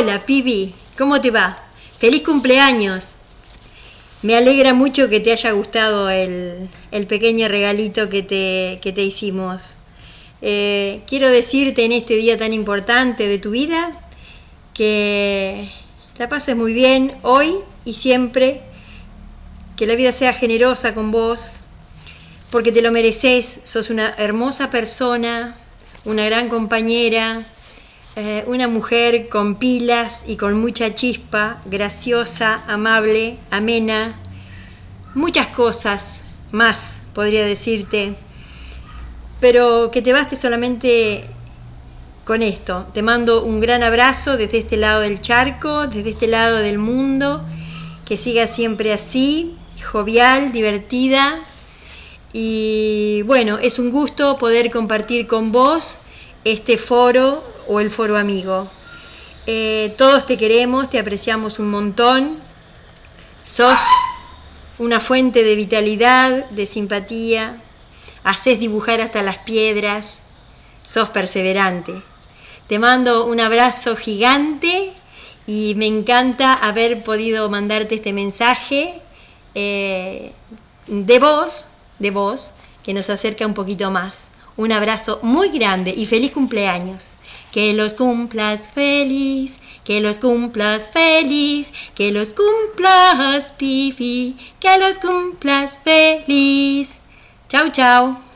Hola, Pibi, ¿cómo te va? Feliz cumpleaños. Me alegra mucho que te haya gustado el, pequeño regalito que te, te hicimos. Eh, quiero decirte en este día tan importante de tu vida que la pases muy bien hoy y siempre, que la vida sea generosa con vos, porque te lo mereces, sos una hermosa persona, una gran compañera, eh, una mujer con pilas y con mucha chispa, graciosa, amable, amena, muchas cosas más, podría decirte, pero que te baste solamente con esto. Te mando un gran abrazo desde este lado del charco, desde este lado del mundo, que siga siempre así, jovial, divertida. Y bueno, es un gusto poder compartir con vos este foro o el foro amigo. Eh, todos te queremos, te apreciamos un montón. Sos una fuente de vitalidad, de simpatía. Haces dibujar hasta las piedras. Sos perseverante. Te mando un abrazo gigante y me encanta haber podido mandarte este mensaje eh, de voz, de voz, que nos acerca un poquito más. Un abrazo muy grande y feliz cumpleaños. Que los cumplas feliz, que los cumplas feliz, que los cumplas pifi, que los cumplas feliz. Chau, chau.